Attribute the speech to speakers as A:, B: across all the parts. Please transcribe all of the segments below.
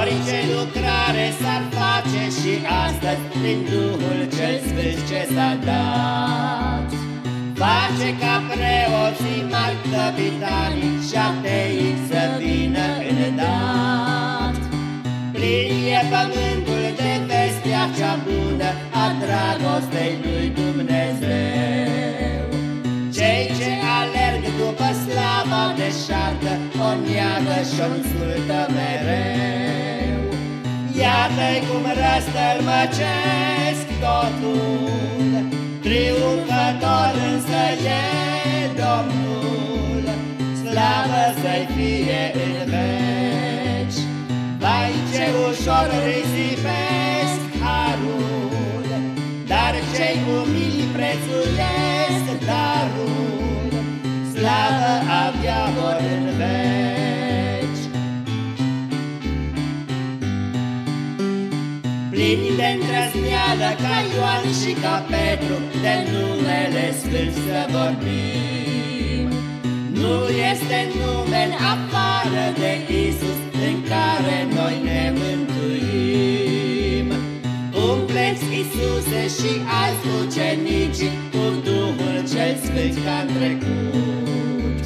A: Orice lucrare s-ar face și astăzi Prin Duhul cel Sfânt ce s-a dat. Face ca preoții mari capitanii Și atei să vină în dat. Plin e pământul de vestea cea bună A dragostei lui Dumnezeu. Cei ce alerg după slava deșartă O neagă și-o insultă mereu Iată-i cum răstălmăcesc totul Triumfător însă e Domnul. Slavă să-i fie în veci. Vai ce ușor risipesc harul Dar cei umili prețuiesc darul. Slavă avea vor în Plini de îndrăzneală ca Ioan și ca Petru De numele Sfânt să vorbim. Nu este nume în afară de Isus În care noi ne mântuim. Umpleți Iisuse și alți ucenici Cu Duhul cel Sfânt ca trecut.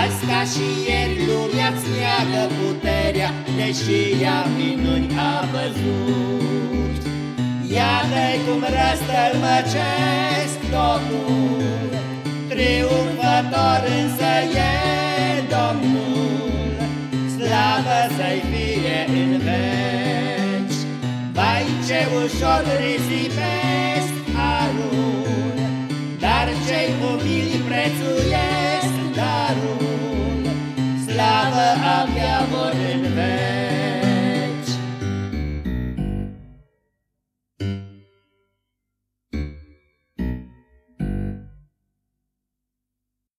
A: Azi ca și ieri lumea-ți neagă puterea Deși ea minuni a văzut Iată-i cum răstălmăcesc totul Triumfător însă e Domnul. Slavă să-i fie în veci Vai ce ușor risipesc harul Dar cei umili prețuiesc darul. Slavă avea vor în veci